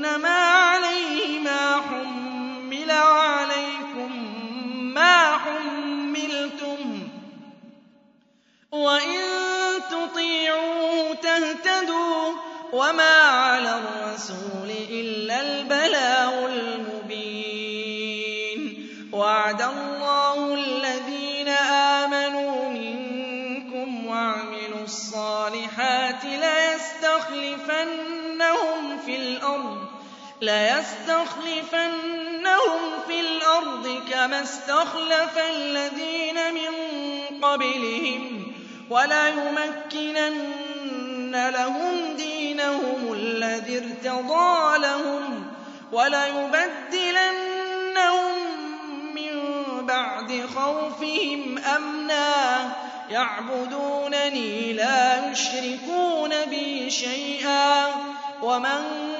إنما عليه ما حمل وعليكم ما حملتم وإن تطيعوا تهتدوا وما على الرسول إلا البلاغ المبين وعد الله الذين آمنوا منكم وعملوا الصالحات ليستخلفنهم في الأرض لَيَسْتَخْلِفَنَّهُمْ فِي الْأَرْضِ كَمَا اسْتَخْلَفَ الَّذِينَ مِن قَبْلِهِمْ وَلَيُمَكِّنَنَّ لَهُمْ دِينَهُمُ الَّذِي ارْتَضَىٰ لَهُمْ وَلَيُبَدِّلَنَّهُم مِّن بَعْدِ خَوْفِهِمْ أَمْنًا يَعْبُدُونَنِي لَا يُشْرِكُونَ بِي شَيْئًا وَمَن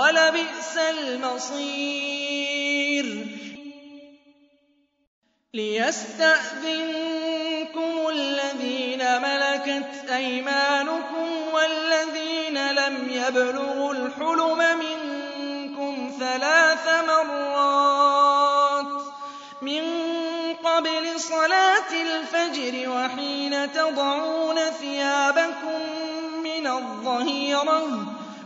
ولبئس المصير. ليستأذنكم الذين ملكت أيمانكم والذين لم يبلغوا الحلم منكم ثلاث مرات من قبل صلاة الفجر وحين تضعون ثيابكم من الظهيرة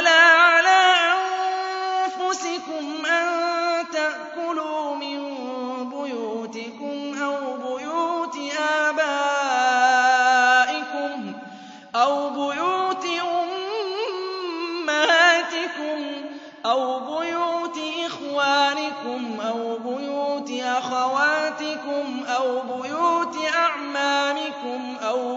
وَلَا عَلَىٰ أَنفُسِكُمْ أَن تَأْكُلُوا مِن بُيُوتِكُمْ أَوْ بُيُوتِ آبَائِكُمْ أَوْ بُيُوتِ أُمَّهَاتِكُمْ أَوْ بُيُوتِ إِخْوَانِكُمْ أَوْ بُيُوتِ أَخَوَاتِكُمْ أَوْ بُيُوتِ أَعْمَامِكُمْ أَوْ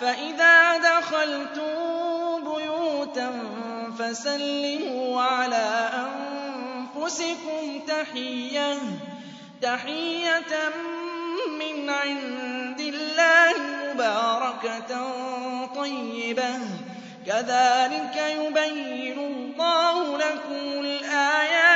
فَإِذَا دَخَلْتُم بُيُوتًا فَسَلِّمُوا عَلَىٰ أَنفُسِكُمْ تَحِيَّةً تَحِيَّةً مِّنْ عِندِ اللَّهِ مُبَارَكَةً طَيِّبَةً كَذَٰلِكَ يُبَيِّنُ اللَّهُ لَكُمُ الْآيَاتِ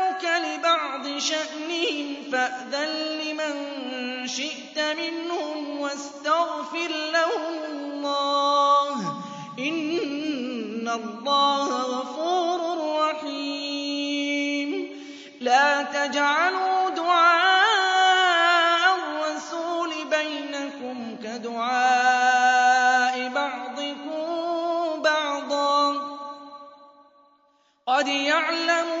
ربك لبعض شأنهم فأذن لمن شئت منهم واستغفر لهم الله إن الله غفور رحيم. لا تجعلوا دعاء الرسول بينكم كدعاء بعضكم بعضا قد يعلم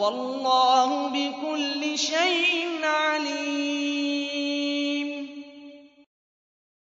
والله بكل شيء عليم